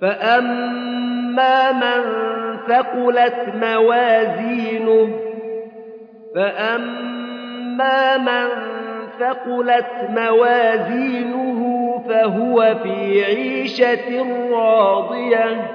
فأما من ثقلت موازينه فأما من ثقلت موازينه فهو في عيشة راضية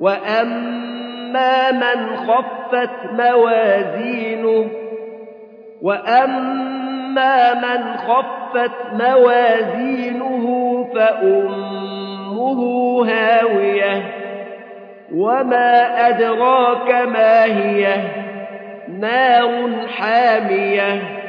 وأما من خفت موازينه وأما من خفت موازينه فأمه هاوية. وما أدراك ما هي؟ نار حامية.